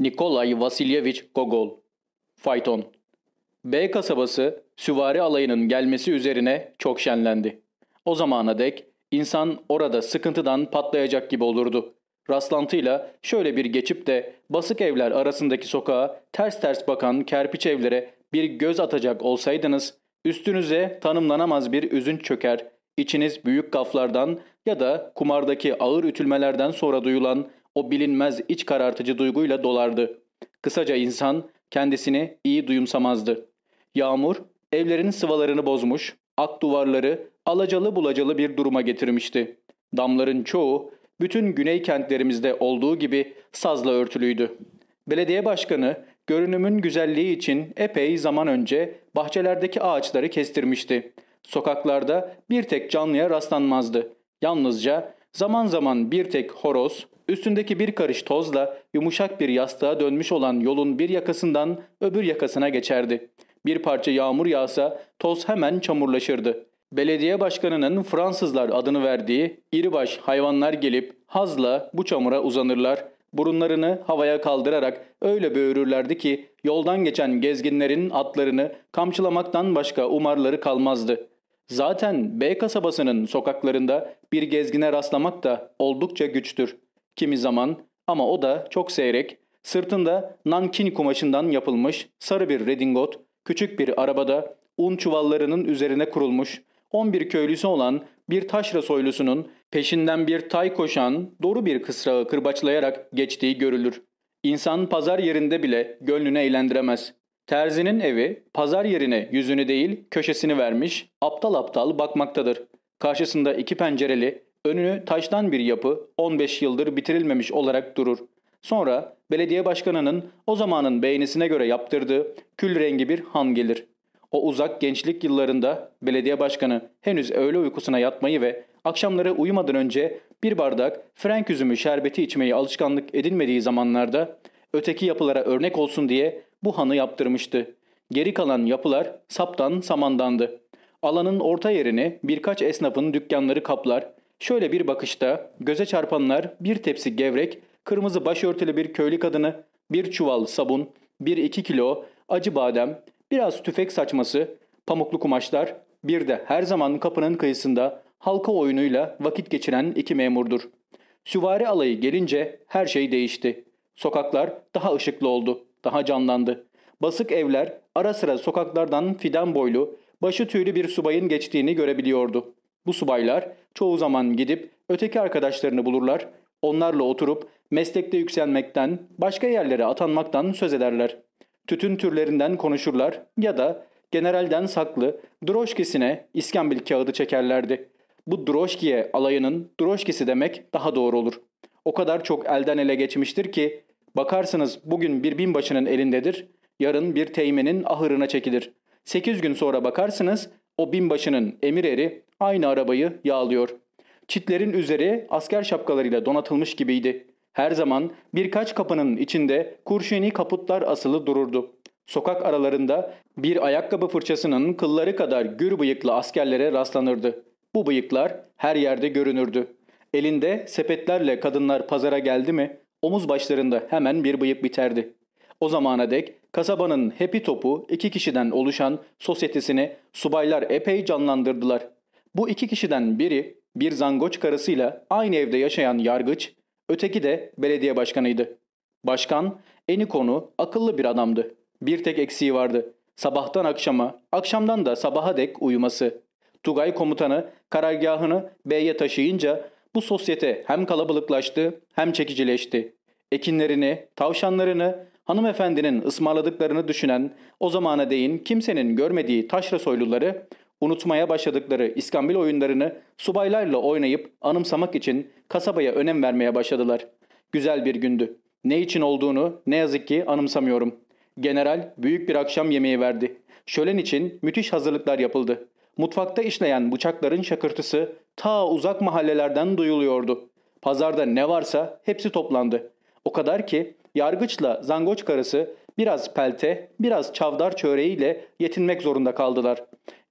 Nikolay Vasilyevich Gogol Fayton B kasabası süvari alayının gelmesi üzerine çok şenlendi. O zamana dek insan orada sıkıntıdan patlayacak gibi olurdu. Rastlantıyla şöyle bir geçip de basık evler arasındaki sokağa ters ters bakan kerpiç evlere bir göz atacak olsaydınız üstünüze tanımlanamaz bir üzünç çöker, içiniz büyük gaflardan ya da kumardaki ağır ütülmelerden sonra duyulan o bilinmez iç karartıcı duyguyla dolardı. Kısaca insan kendisini iyi duyumsamazdı. Yağmur evlerin sıvalarını bozmuş, ak duvarları alacalı bulacalı bir duruma getirmişti. Damların çoğu bütün güney kentlerimizde olduğu gibi sazla örtülüydü. Belediye başkanı görünümün güzelliği için epey zaman önce bahçelerdeki ağaçları kestirmişti. Sokaklarda bir tek canlıya rastlanmazdı. Yalnızca zaman zaman bir tek horoz, üstündeki bir karış tozla yumuşak bir yastığa dönmüş olan yolun bir yakasından öbür yakasına geçerdi. Bir parça yağmur yağsa toz hemen çamurlaşırdı. Belediye başkanının Fransızlar adını verdiği iribaş hayvanlar gelip hazla bu çamura uzanırlar, burunlarını havaya kaldırarak öyle böğürürlerdi ki yoldan geçen gezginlerin atlarını kamçılamaktan başka umarları kalmazdı. Zaten B kasabasının sokaklarında bir gezgine rastlamak da oldukça güçtür. Kimi zaman ama o da çok seyrek, sırtında nankin kumaşından yapılmış sarı bir redingot, küçük bir arabada un çuvallarının üzerine kurulmuş 11 köylüsü olan bir taşra soylusunun peşinden bir tay koşan doğru bir kısrağı kırbaçlayarak geçtiği görülür. İnsan pazar yerinde bile gönlünü eğlendiremez. Terzinin evi pazar yerine yüzünü değil köşesini vermiş aptal aptal bakmaktadır. Karşısında iki pencereli önünü taştan bir yapı 15 yıldır bitirilmemiş olarak durur. Sonra belediye başkanının o zamanın beğenisine göre yaptırdığı kül rengi bir han gelir. O uzak gençlik yıllarında belediye başkanı henüz öğle uykusuna yatmayı ve akşamları uyumadan önce bir bardak frenk üzümü şerbeti içmeyi alışkanlık edinmediği zamanlarda öteki yapılara örnek olsun diye bu hanı yaptırmıştı. Geri kalan yapılar saptan samandandı. Alanın orta yerini birkaç esnafın dükkanları kaplar. Şöyle bir bakışta göze çarpanlar bir tepsi gevrek, kırmızı başörtülü bir köylü kadını, bir çuval sabun, bir iki kilo acı badem, biraz tüfek saçması, pamuklu kumaşlar, bir de her zaman kapının kıyısında halka oyunuyla vakit geçiren iki memurdur. Süvari alayı gelince her şey değişti. Sokaklar daha ışıklı oldu, daha canlandı. Basık evler ara sıra sokaklardan fidan boylu, başı tüylü bir subayın geçtiğini görebiliyordu. Bu subaylar çoğu zaman gidip öteki arkadaşlarını bulurlar, onlarla oturup meslekte yükselmekten, başka yerlere atanmaktan söz ederler. Tütün türlerinden konuşurlar ya da generalden saklı droşkisine iskambil kağıdı çekerlerdi. Bu droşkiye alayının droşkisi demek daha doğru olur. O kadar çok elden ele geçmiştir ki bakarsınız bugün bir binbaşının elindedir, yarın bir teğmenin ahırına çekilir. Sekiz gün sonra bakarsınız o binbaşının emir eri aynı arabayı yağlıyor. Çitlerin üzeri asker şapkalarıyla donatılmış gibiydi. Her zaman birkaç kapının içinde kurşuni kaputlar asılı dururdu. Sokak aralarında bir ayakkabı fırçasının kılları kadar gür bıyıklı askerlere rastlanırdı. Bu bıyıklar her yerde görünürdü. Elinde sepetlerle kadınlar pazara geldi mi omuz başlarında hemen bir bıyık biterdi. O zamana dek kasabanın hepi topu iki kişiden oluşan sosyetesini subaylar epey canlandırdılar. Bu iki kişiden biri bir zangoç karısıyla aynı evde yaşayan yargıç, öteki de belediye başkanıydı. Başkan eni konu akıllı bir adamdı. Bir tek eksiği vardı. Sabahtan akşama, akşamdan da sabaha dek uyuması. Tugay komutanı karargahını B'ye taşıyınca bu sosyete hem kalabalıklaştı hem çekicileşti. Ekinlerini, tavşanlarını, hanımefendinin ısmarladıklarını düşünen, o zamana değin kimsenin görmediği taşra soyluları, unutmaya başladıkları iskambil oyunlarını subaylarla oynayıp anımsamak için kasabaya önem vermeye başladılar. Güzel bir gündü. Ne için olduğunu ne yazık ki anımsamıyorum. General büyük bir akşam yemeği verdi. Şölen için müthiş hazırlıklar yapıldı. Mutfakta işleyen bıçakların şakırtısı ta uzak mahallelerden duyuluyordu. Pazarda ne varsa hepsi toplandı. O kadar ki yargıçla zangoç karısı biraz pelte, biraz çavdar çöreğiyle yetinmek zorunda kaldılar.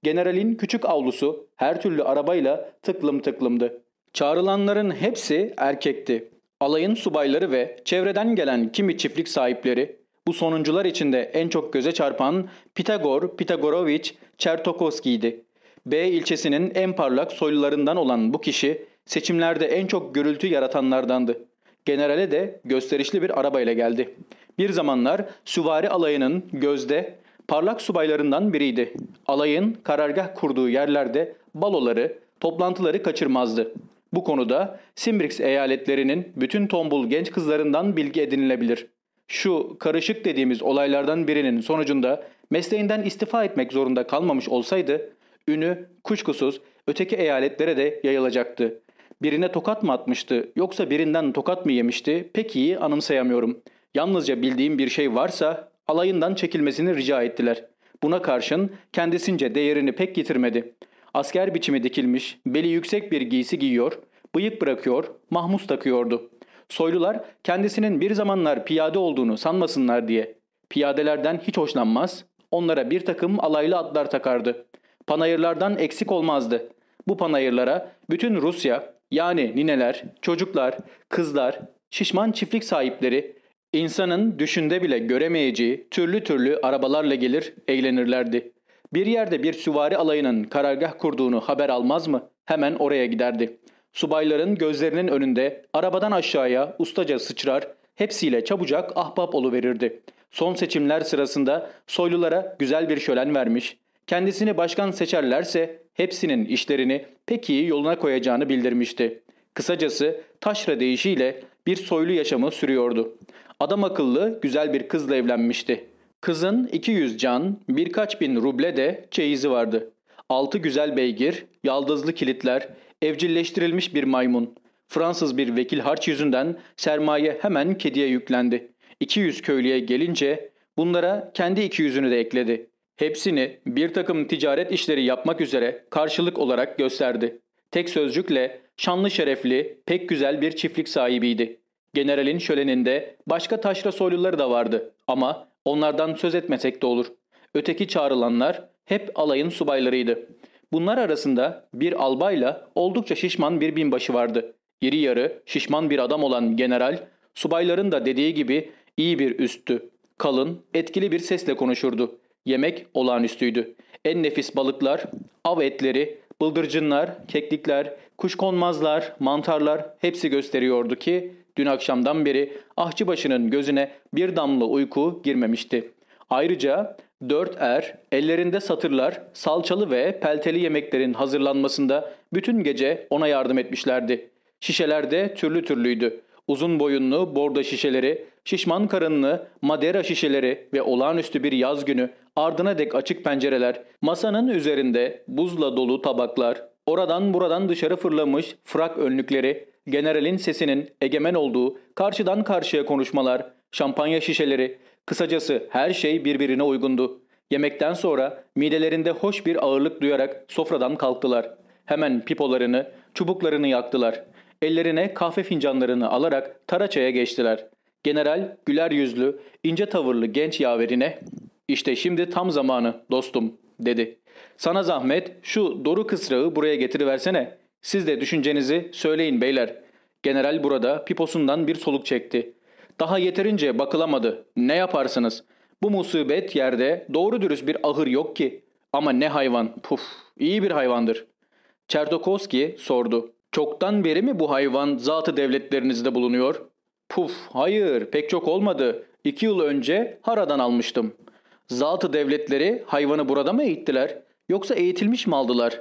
Generalin küçük avlusu her türlü arabayla tıklım tıklımdı. Çağrılanların hepsi erkekti. Alayın subayları ve çevreden gelen kimi çiftlik sahipleri bu sonuncular içinde en çok göze çarpan Pitagor Pitagoroviç Çertokovski'ydi. B ilçesinin en parlak soylularından olan bu kişi seçimlerde en çok gürültü yaratanlardandı. Generale de gösterişli bir arabayla geldi. Bir zamanlar süvari alayının gözde parlak subaylarından biriydi. Alayın karargah kurduğu yerlerde baloları, toplantıları kaçırmazdı. Bu konuda Simbrix eyaletlerinin bütün tombul genç kızlarından bilgi edinilebilir. Şu karışık dediğimiz olaylardan birinin sonucunda mesleğinden istifa etmek zorunda kalmamış olsaydı, ünü kuşkusuz öteki eyaletlere de yayılacaktı. Birine tokat mı atmıştı yoksa birinden tokat mı yemişti pek iyi anımsayamıyorum. Yalnızca bildiğim bir şey varsa alayından çekilmesini rica ettiler. Buna karşın kendisince değerini pek yitirmedi. Asker biçimi dikilmiş, beli yüksek bir giysi giyiyor, bıyık bırakıyor, mahmus takıyordu. Soylular kendisinin bir zamanlar piyade olduğunu sanmasınlar diye. Piyadelerden hiç hoşlanmaz, onlara bir takım alaylı adlar takardı. Panayırlardan eksik olmazdı. Bu panayırlara bütün Rusya yani nineler, çocuklar, kızlar, şişman çiftlik sahipleri, insanın düşünde bile göremeyeceği türlü türlü arabalarla gelir, eğlenirlerdi. Bir yerde bir süvari alayının karargah kurduğunu haber almaz mı? Hemen oraya giderdi. Subayların gözlerinin önünde arabadan aşağıya ustaca sıçrar, hepsiyle çabucak ahbap verirdi. Son seçimler sırasında soylulara güzel bir şölen vermiş, kendisini başkan seçerlerse hepsinin işlerini pek iyi yoluna koyacağını bildirmişti. Kısacası taşra deyişiyle bir soylu yaşamı sürüyordu. Adam akıllı güzel bir kızla evlenmişti. Kızın 200 can, birkaç bin ruble de çeyizi vardı. Altı güzel beygir, yaldızlı kilitler, evcilleştirilmiş bir maymun. Fransız bir vekil harç yüzünden sermaye hemen kediye yüklendi. 200 köylüye gelince bunlara kendi 200'ünü de ekledi. Hepsini bir takım ticaret işleri yapmak üzere karşılık olarak gösterdi. Tek sözcükle şanlı şerefli, pek güzel bir çiftlik sahibiydi. Generalin şöleninde başka taşra soyluları da vardı ama onlardan söz etmesek de olur. Öteki çağrılanlar hep alayın subaylarıydı. Bunlar arasında bir albayla oldukça şişman bir binbaşı vardı. İri yarı, şişman bir adam olan general, subayların da dediği gibi iyi bir üsttü. Kalın, etkili bir sesle konuşurdu. Yemek olağanüstüydü. En nefis balıklar, av etleri, bıldırcınlar, keklikler, kuşkonmazlar, mantarlar hepsi gösteriyordu ki dün akşamdan beri ahçıbaşının gözüne bir damla uyku girmemişti. Ayrıca dört er ellerinde satırlar, salçalı ve pelteli yemeklerin hazırlanmasında bütün gece ona yardım etmişlerdi. Şişeler de türlü türlüydü. Uzun boyunlu bordo şişeleri, şişman karınlı madera şişeleri ve olağanüstü bir yaz günü ardına dek açık pencereler, masanın üzerinde buzla dolu tabaklar, oradan buradan dışarı fırlamış frak önlükleri, generalin sesinin egemen olduğu karşıdan karşıya konuşmalar, şampanya şişeleri, kısacası her şey birbirine uygundu. Yemekten sonra midelerinde hoş bir ağırlık duyarak sofradan kalktılar. Hemen pipolarını, çubuklarını yaktılar. Ellerine kahve fincanlarını alarak Taraça'ya geçtiler. General güler yüzlü, ince tavırlı genç yaverine ''İşte şimdi tam zamanı dostum'' dedi. ''Sana zahmet şu doru kısrağı buraya getiriversene. Siz de düşüncenizi söyleyin beyler.'' General burada piposundan bir soluk çekti. ''Daha yeterince bakılamadı. Ne yaparsınız? Bu musibet yerde doğru dürüst bir ahır yok ki. Ama ne hayvan. Puf, iyi bir hayvandır.'' Çertokovski sordu. ''Çoktan beri mi bu hayvan zatı devletlerinizde bulunuyor?'' Puf, hayır, pek çok olmadı. İki yıl önce Hara'dan almıştım. Zatı devletleri hayvanı burada mı eğittiler? Yoksa eğitilmiş mi aldılar?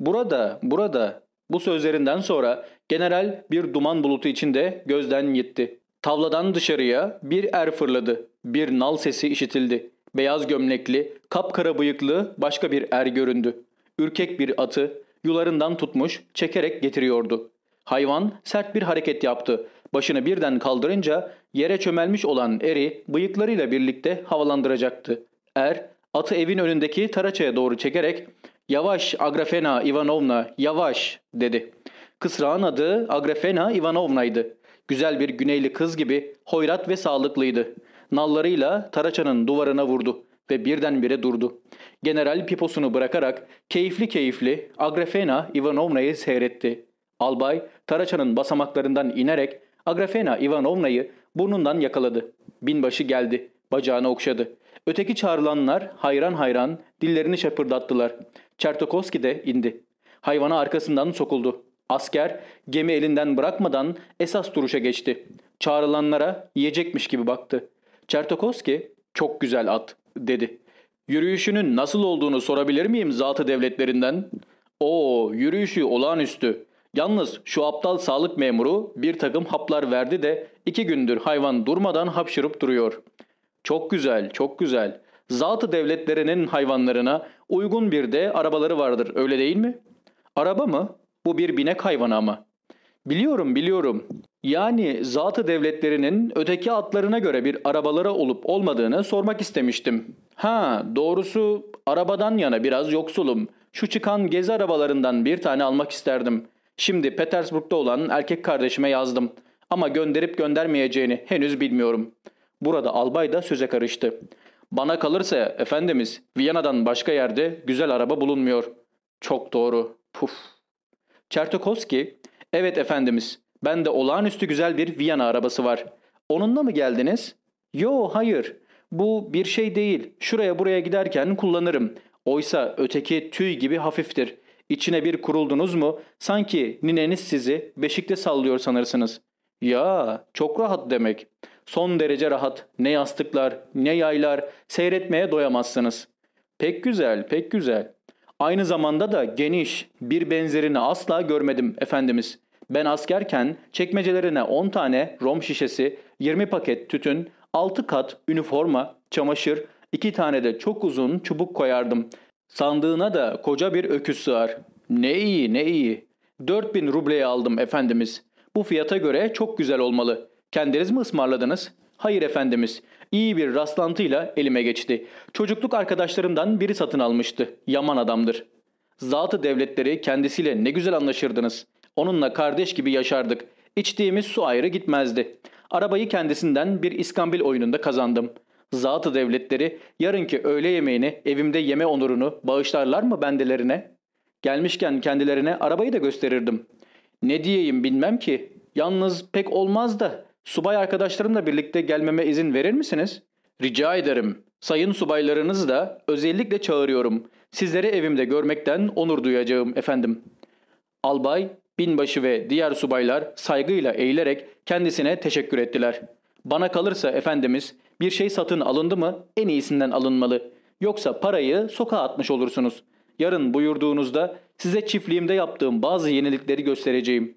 Burada, burada. Bu sözlerinden sonra general bir duman bulutu içinde gözden gitti. Tavladan dışarıya bir er fırladı. Bir nal sesi işitildi. Beyaz gömlekli, kapkara bıyıklı başka bir er göründü. Ürkek bir atı yularından tutmuş çekerek getiriyordu. Hayvan sert bir hareket yaptı. Başını birden kaldırınca yere çömelmiş olan eri bıyıklarıyla birlikte havalandıracaktı. Er atı evin önündeki taraçaya doğru çekerek ''Yavaş Agrafena Ivanovna, yavaş'' dedi. Kısrağın adı Agrafena Ivanovna'ydı. Güzel bir güneyli kız gibi hoyrat ve sağlıklıydı. Nallarıyla taraçanın duvarına vurdu ve birdenbire durdu. General piposunu bırakarak keyifli keyifli Agrafena Ivanovna'yı seyretti. Albay Taraçan'ın basamaklarından inerek Agrafena Ivanovna'yı burnundan yakaladı. Binbaşı geldi. Bacağını okşadı. Öteki çağrılanlar hayran hayran dillerini şapırdattılar. Çertokovski de indi. Hayvana arkasından sokuldu. Asker gemi elinden bırakmadan esas duruşa geçti. Çağrılanlara yiyecekmiş gibi baktı. Çertokovski çok güzel at dedi. Yürüyüşünün nasıl olduğunu sorabilir miyim zatı devletlerinden? Oo yürüyüşü olağanüstü. Yalnız şu aptal sağlık memuru bir takım haplar verdi de iki gündür hayvan durmadan hapşırıp duruyor. Çok güzel, çok güzel. Zatı devletlerinin hayvanlarına uygun bir de arabaları vardır öyle değil mi? Araba mı? Bu bir binek hayvanı ama. Biliyorum biliyorum. Yani zatı devletlerinin öteki atlarına göre bir arabaları olup olmadığını sormak istemiştim. Ha doğrusu arabadan yana biraz yoksulum. Şu çıkan gezi arabalarından bir tane almak isterdim. Şimdi Petersburg'da olan erkek kardeşime yazdım. Ama gönderip göndermeyeceğini henüz bilmiyorum. Burada albay da söze karıştı. Bana kalırsa efendimiz Viyana'dan başka yerde güzel araba bulunmuyor. Çok doğru. Puf. Çertokovski, evet efendimiz ben de olağanüstü güzel bir Viyana arabası var. Onunla mı geldiniz? Yo hayır. Bu bir şey değil. Şuraya buraya giderken kullanırım. Oysa öteki tüy gibi hafiftir. İçine bir kuruldunuz mu sanki nineniz sizi beşikte sallıyor sanırsınız. Ya çok rahat demek. Son derece rahat. Ne yastıklar, ne yaylar seyretmeye doyamazsınız. Pek güzel, pek güzel. Aynı zamanda da geniş, bir benzerini asla görmedim efendimiz. Ben askerken çekmecelerine 10 tane rom şişesi, 20 paket tütün, 6 kat üniforma, çamaşır, 2 tane de çok uzun çubuk koyardım. Sandığına da koca bir öküz sığar. Ne iyi ne iyi. 4000 rubleye aldım efendimiz. Bu fiyata göre çok güzel olmalı. Kendiniz mi ısmarladınız? Hayır efendimiz. İyi bir rastlantıyla elime geçti. Çocukluk arkadaşlarımdan biri satın almıştı. Yaman adamdır. Zatı devletleri kendisiyle ne güzel anlaşırdınız. Onunla kardeş gibi yaşardık. İçtiğimiz su ayrı gitmezdi. Arabayı kendisinden bir iskambil oyununda kazandım. Zatı devletleri yarınki öğle yemeğini evimde yeme onurunu bağışlarlar mı bendelerine? Gelmişken kendilerine arabayı da gösterirdim. Ne diyeyim bilmem ki. Yalnız pek olmaz da subay arkadaşlarımla birlikte gelmeme izin verir misiniz? Rica ederim. Sayın subaylarınızı da özellikle çağırıyorum. Sizleri evimde görmekten onur duyacağım efendim. Albay, binbaşı ve diğer subaylar saygıyla eğilerek kendisine teşekkür ettiler. Bana kalırsa efendimiz bir şey satın alındı mı en iyisinden alınmalı. Yoksa parayı sokağa atmış olursunuz. Yarın buyurduğunuzda size çiftliğimde yaptığım bazı yenilikleri göstereceğim.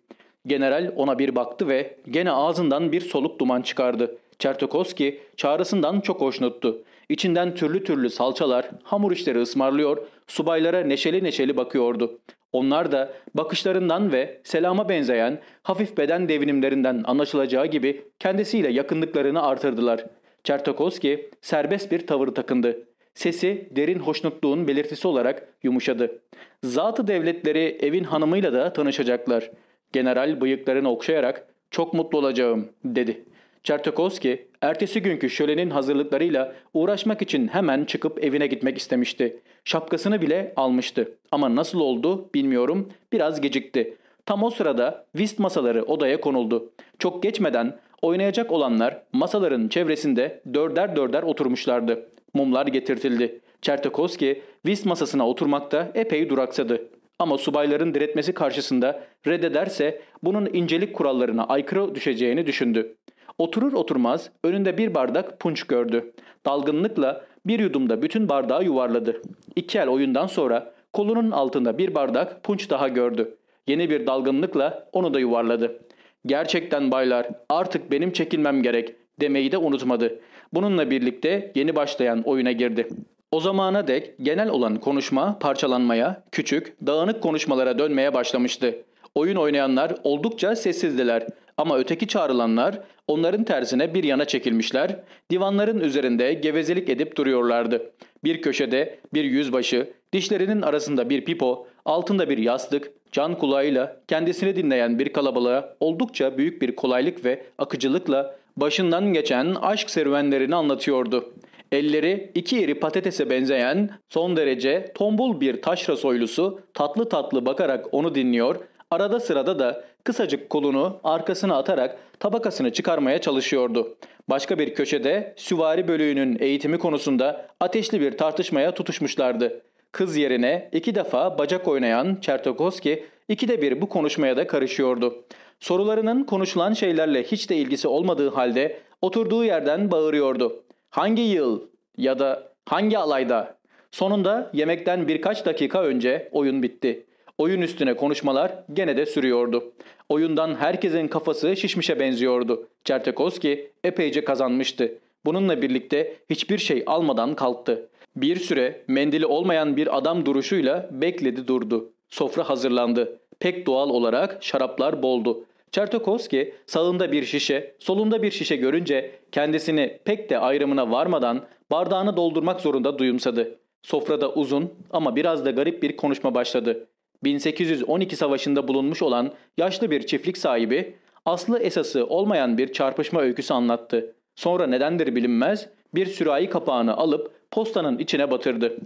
General ona bir baktı ve gene ağzından bir soluk duman çıkardı. Çertokovski çağrısından çok hoşnuttu. İçinden türlü türlü salçalar, hamur işleri ısmarlıyor, subaylara neşeli neşeli bakıyordu. Onlar da bakışlarından ve selama benzeyen hafif beden devinimlerinden anlaşılacağı gibi kendisiyle yakınlıklarını artırdılar. Çertokovski serbest bir tavır takındı. Sesi derin hoşnutluğun belirtisi olarak yumuşadı. Zatı devletleri evin hanımıyla da tanışacaklar. General bıyıklarını okşayarak çok mutlu olacağım dedi. Çertokovski ertesi günkü şölenin hazırlıklarıyla uğraşmak için hemen çıkıp evine gitmek istemişti. Şapkasını bile almıştı. Ama nasıl oldu bilmiyorum biraz gecikti. Tam o sırada vist masaları odaya konuldu. Çok geçmeden oynayacak olanlar masaların çevresinde dörder dörder oturmuşlardı. Mumlar getirtildi. Çertokovski vist masasına oturmakta epey duraksadı. Ama subayların diretmesi karşısında reddederse bunun incelik kurallarına aykırı düşeceğini düşündü. Oturur oturmaz önünde bir bardak punç gördü. Dalgınlıkla bir yudumda bütün bardağı yuvarladı. İki el oyundan sonra kolunun altında bir bardak punç daha gördü. Yeni bir dalgınlıkla onu da yuvarladı. Gerçekten baylar artık benim çekilmem gerek demeyi de unutmadı. Bununla birlikte yeni başlayan oyuna girdi. O zamana dek genel olan konuşma parçalanmaya, küçük, dağınık konuşmalara dönmeye başlamıştı. Oyun oynayanlar oldukça sessizdiler ama öteki çağrılanlar onların tersine bir yana çekilmişler, divanların üzerinde gevezelik edip duruyorlardı. Bir köşede bir yüzbaşı, dişlerinin arasında bir pipo, altında bir yastık, can kulağıyla kendisini dinleyen bir kalabalığa oldukça büyük bir kolaylık ve akıcılıkla başından geçen aşk serüvenlerini anlatıyordu. Elleri iki iri patatese benzeyen son derece tombul bir taşra soylusu tatlı tatlı bakarak onu dinliyor, arada sırada da kısacık kolunu arkasına atarak tabakasını çıkarmaya çalışıyordu. Başka bir köşede süvari bölüğünün eğitimi konusunda ateşli bir tartışmaya tutuşmuşlardı. Kız yerine iki defa bacak oynayan Çertokoski ikide bir bu konuşmaya da karışıyordu. Sorularının konuşulan şeylerle hiç de ilgisi olmadığı halde oturduğu yerden bağırıyordu. Hangi yıl ya da hangi alayda? Sonunda yemekten birkaç dakika önce oyun bitti. Oyun üstüne konuşmalar gene de sürüyordu. Oyundan herkesin kafası şişmişe benziyordu. Çertekoski epeyce kazanmıştı. Bununla birlikte hiçbir şey almadan kalktı. Bir süre mendili olmayan bir adam duruşuyla bekledi durdu. Sofra hazırlandı. Pek doğal olarak şaraplar boldu. Çertokovski sağında bir şişe, solunda bir şişe görünce kendisini pek de ayrımına varmadan bardağını doldurmak zorunda duyumsadı. Sofrada uzun ama biraz da garip bir konuşma başladı. 1812 savaşında bulunmuş olan yaşlı bir çiftlik sahibi aslı esası olmayan bir çarpışma öyküsü anlattı. Sonra nedendir bilinmez bir sürahi kapağını alıp postanın içine batırdı.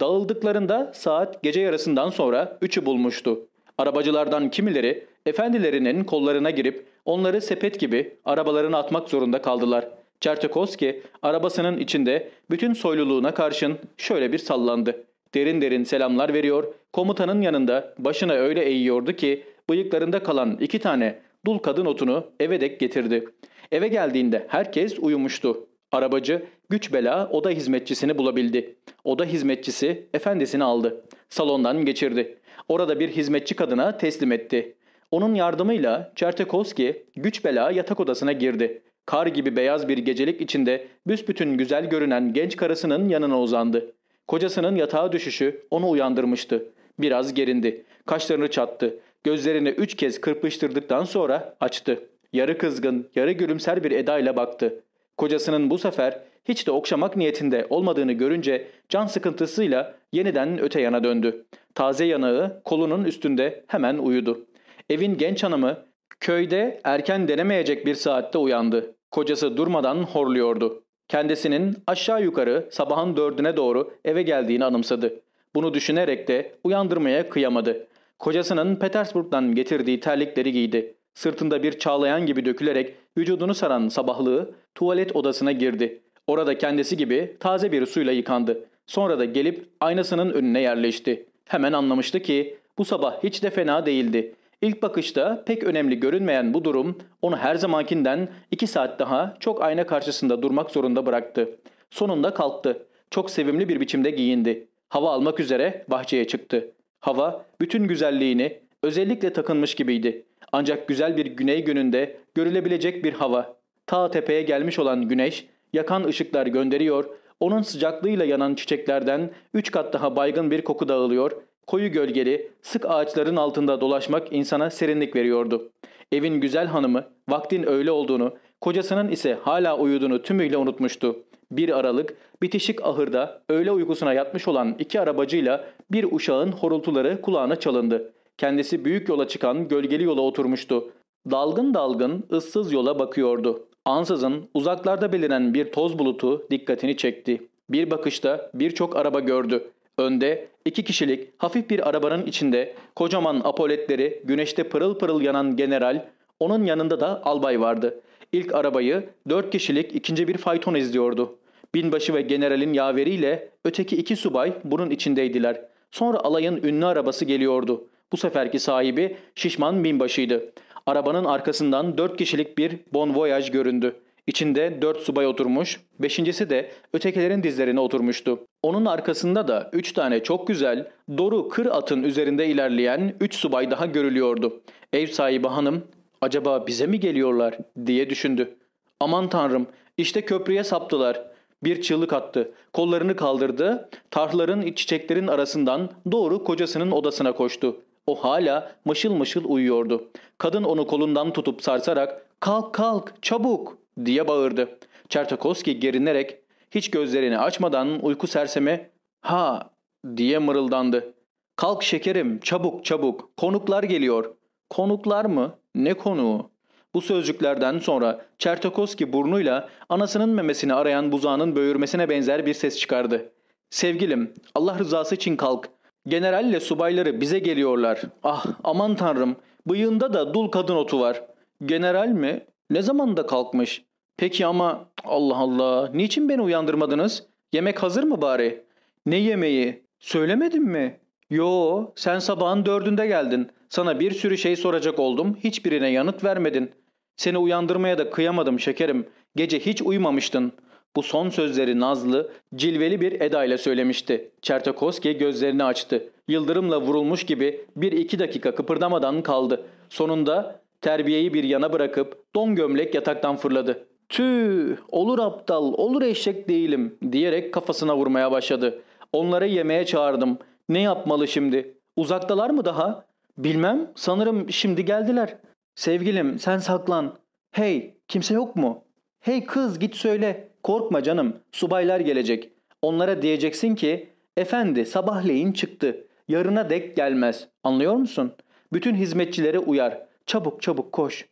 Dağıldıklarında saat gece yarısından sonra üçü bulmuştu. Arabacılardan kimileri efendilerinin kollarına girip onları sepet gibi arabalarına atmak zorunda kaldılar. Çertokoski arabasının içinde bütün soyluluğuna karşın şöyle bir sallandı. Derin derin selamlar veriyor, komutanın yanında başına öyle eğiyordu ki bıyıklarında kalan iki tane dul kadın otunu eve dek getirdi. Eve geldiğinde herkes uyumuştu. Arabacı güç bela oda hizmetçisini bulabildi. Oda hizmetçisi efendisini aldı. Salondan geçirdi. Orada bir hizmetçi kadına teslim etti. Onun yardımıyla Çertekovski güç bela yatak odasına girdi. Kar gibi beyaz bir gecelik içinde büsbütün güzel görünen genç karısının yanına uzandı. Kocasının yatağa düşüşü onu uyandırmıştı. Biraz gerindi. Kaşlarını çattı. Gözlerini üç kez kırpıştırdıktan sonra açtı. Yarı kızgın, yarı gülümser bir edayla baktı. Kocasının bu sefer hiç de okşamak niyetinde olmadığını görünce can sıkıntısıyla yeniden öte yana döndü. Taze yanağı kolunun üstünde hemen uyudu. Evin genç hanımı köyde erken denemeyecek bir saatte uyandı. Kocası durmadan horluyordu. Kendisinin aşağı yukarı sabahın dördüne doğru eve geldiğini anımsadı. Bunu düşünerek de uyandırmaya kıyamadı. Kocasının Petersburg'dan getirdiği terlikleri giydi. Sırtında bir çağlayan gibi dökülerek vücudunu saran sabahlığı tuvalet odasına girdi. Orada kendisi gibi taze bir suyla yıkandı. Sonra da gelip aynasının önüne yerleşti. Hemen anlamıştı ki bu sabah hiç de fena değildi. İlk bakışta pek önemli görünmeyen bu durum onu her zamankinden iki saat daha çok ayna karşısında durmak zorunda bıraktı. Sonunda kalktı. Çok sevimli bir biçimde giyindi. Hava almak üzere bahçeye çıktı. Hava bütün güzelliğini özellikle takınmış gibiydi. Ancak güzel bir güney gününde görülebilecek bir hava. Ta tepeye gelmiş olan güneş yakan ışıklar gönderiyor, onun sıcaklığıyla yanan çiçeklerden üç kat daha baygın bir koku dağılıyor, koyu gölgeli, sık ağaçların altında dolaşmak insana serinlik veriyordu. Evin güzel hanımı vaktin öyle olduğunu, kocasının ise hala uyuduğunu tümüyle unutmuştu. Bir aralık bitişik ahırda öğle uykusuna yatmış olan iki arabacıyla bir uşağın horultuları kulağına çalındı. Kendisi büyük yola çıkan gölgeli yola oturmuştu. Dalgın dalgın ıssız yola bakıyordu. Ansızın uzaklarda beliren bir toz bulutu dikkatini çekti. Bir bakışta birçok araba gördü. Önde iki kişilik hafif bir arabanın içinde kocaman apoletleri güneşte pırıl pırıl yanan general, onun yanında da albay vardı. İlk arabayı dört kişilik ikinci bir fayton izliyordu. Binbaşı ve generalin yaveriyle öteki iki subay bunun içindeydiler. Sonra alayın ünlü arabası geliyordu. Bu seferki sahibi şişman binbaşıydı. Arabanın arkasından dört kişilik bir bon voyage göründü. İçinde dört subay oturmuş, beşincisi de ötekilerin dizlerine oturmuştu. Onun arkasında da üç tane çok güzel, doru kır atın üzerinde ilerleyen üç subay daha görülüyordu. Ev sahibi hanım, acaba bize mi geliyorlar diye düşündü. Aman tanrım, işte köprüye saptılar. Bir çığlık attı. Kollarını kaldırdı. Tarhların çiçeklerin arasından doğru kocasının odasına koştu. O hala mışıl mışıl uyuyordu. Kadın onu kolundan tutup sarsarak ''Kalk kalk çabuk!'' Diye bağırdı. Çertokoski gerinerek hiç gözlerini açmadan uyku serseme ''Ha!'' diye mırıldandı. ''Kalk şekerim çabuk çabuk konuklar geliyor.'' ''Konuklar mı? Ne konuğu?'' Bu sözcüklerden sonra Çertokoski burnuyla anasının memesini arayan buzağının böğürmesine benzer bir ses çıkardı. ''Sevgilim Allah rızası için kalk. Generalle subayları bize geliyorlar. Ah aman tanrım Bıyığında da dul kadın otu var. General mi? Ne zaman da kalkmış? Peki ama Allah Allah niçin beni uyandırmadınız? Yemek hazır mı bari? Ne yemeği? Söylemedim mi? Yo sen sabahın dördünde geldin. Sana bir sürü şey soracak oldum. Hiçbirine yanıt vermedin. Seni uyandırmaya da kıyamadım şekerim. Gece hiç uyumamıştın. Bu son sözleri Nazlı, cilveli bir edayla söylemişti. Çertokoski gözlerini açtı. Yıldırımla vurulmuş gibi bir iki dakika kıpırdamadan kaldı. Sonunda terbiyeyi bir yana bırakıp don gömlek yataktan fırladı. Tüh olur aptal olur eşek değilim diyerek kafasına vurmaya başladı. Onları yemeğe çağırdım. Ne yapmalı şimdi? Uzaktalar mı daha? Bilmem sanırım şimdi geldiler. Sevgilim sen saklan. Hey kimse yok mu? Hey kız git söyle. Korkma canım subaylar gelecek. Onlara diyeceksin ki efendi sabahleyin çıktı. Yarına dek gelmez. Anlıyor musun? Bütün hizmetçilere uyar. Çabuk çabuk koş.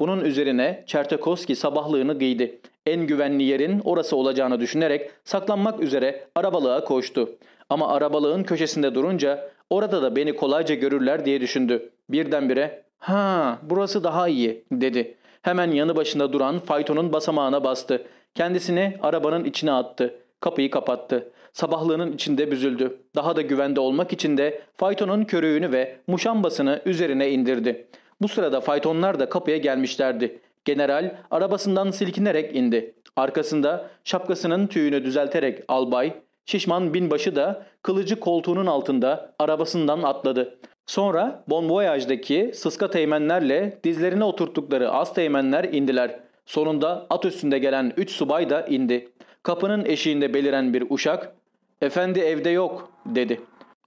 Bunun üzerine Çertekoski sabahlığını giydi. En güvenli yerin orası olacağını düşünerek saklanmak üzere arabalığa koştu. Ama arabalığın köşesinde durunca orada da beni kolayca görürler diye düşündü. Birdenbire ha burası daha iyi dedi. Hemen yanı başında duran faytonun basamağına bastı. Kendisini arabanın içine attı. Kapıyı kapattı. Sabahlığının içinde büzüldü. Daha da güvende olmak için de faytonun körüğünü ve muşambasını üzerine indirdi. Bu sırada faytonlar da kapıya gelmişlerdi. General arabasından silkinerek indi. Arkasında şapkasının tüyünü düzelterek albay, şişman binbaşı da kılıcı koltuğunun altında arabasından atladı. Sonra Bon Voyage'daki sıska teğmenlerle dizlerine oturttukları az teğmenler indiler. Sonunda at üstünde gelen üç subay da indi. Kapının eşiğinde beliren bir uşak, ''Efendi evde yok.'' dedi.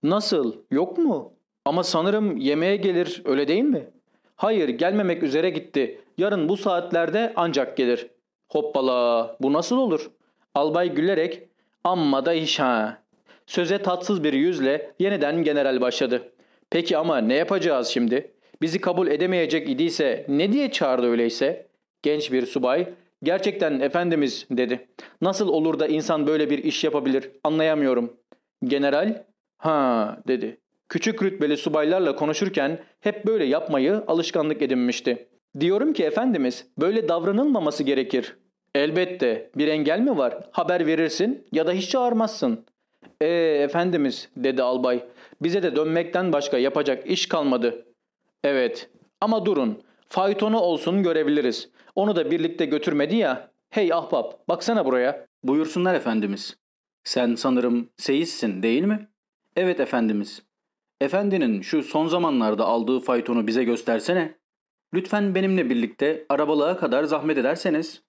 ''Nasıl? Yok mu? Ama sanırım yemeğe gelir öyle değil mi?'' ''Hayır gelmemek üzere gitti. Yarın bu saatlerde ancak gelir.'' ''Hoppala bu nasıl olur?'' Albay gülerek ''Amma da iş ha.'' Söze tatsız bir yüzle yeniden general başladı. ''Peki ama ne yapacağız şimdi? Bizi kabul edemeyecek idiyse ne diye çağırdı öyleyse?'' Genç bir subay ''Gerçekten efendimiz'' dedi. ''Nasıl olur da insan böyle bir iş yapabilir anlayamıyorum.'' General ''Ha'' dedi. Küçük rütbeli subaylarla konuşurken hep böyle yapmayı alışkanlık edinmişti. Diyorum ki efendimiz böyle davranılmaması gerekir. Elbette bir engel mi var? Haber verirsin ya da hiç çağırmazsın. Eee efendimiz dedi albay. Bize de dönmekten başka yapacak iş kalmadı. Evet ama durun. Faytonu olsun görebiliriz. Onu da birlikte götürmedi ya. Hey ahbap baksana buraya. Buyursunlar efendimiz. Sen sanırım seyissin değil mi? Evet efendimiz. Efendinin şu son zamanlarda aldığı faytonu bize göstersene. Lütfen benimle birlikte arabalığa kadar zahmet ederseniz.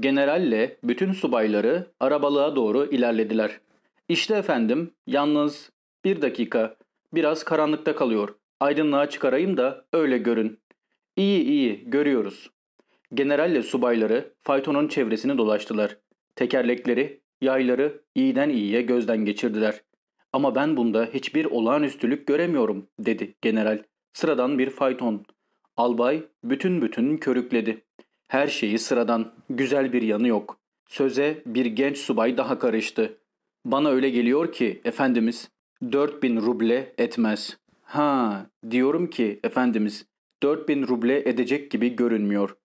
Generalle bütün subayları arabalığa doğru ilerlediler. İşte efendim, yalnız bir dakika, biraz karanlıkta kalıyor. Aydınlığa çıkarayım da öyle görün. İyi iyi, görüyoruz. Generalle subayları faytonun çevresini dolaştılar. Tekerlekleri, yayları iyiden iyiye gözden geçirdiler. Ama ben bunda hiçbir olağanüstülük göremiyorum dedi general. Sıradan bir fayton. Albay bütün bütün körükledi. Her şeyi sıradan, güzel bir yanı yok. Söze bir genç subay daha karıştı. Bana öyle geliyor ki efendimiz 4000 ruble etmez. Ha diyorum ki efendimiz 4000 ruble edecek gibi görünmüyor.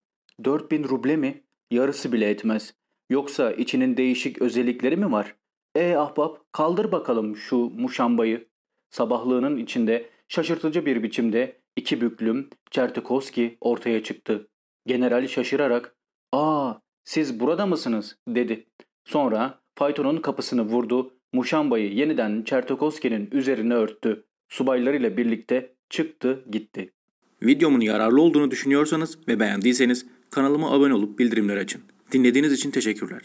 4000 ruble mi? Yarısı bile etmez. Yoksa içinin değişik özellikleri mi var? E ahbap kaldır bakalım şu muşambayı. Sabahlığının içinde şaşırtıcı bir biçimde iki büklüm Çertikoski ortaya çıktı. General şaşırarak ''Aa siz burada mısınız?'' dedi. Sonra faytonun kapısını vurdu, muşambayı yeniden Çertokoski'nin üzerine örttü. Subaylarıyla birlikte çıktı gitti. Videomun yararlı olduğunu düşünüyorsanız ve beğendiyseniz kanalıma abone olup bildirimleri açın. Dinlediğiniz için teşekkürler.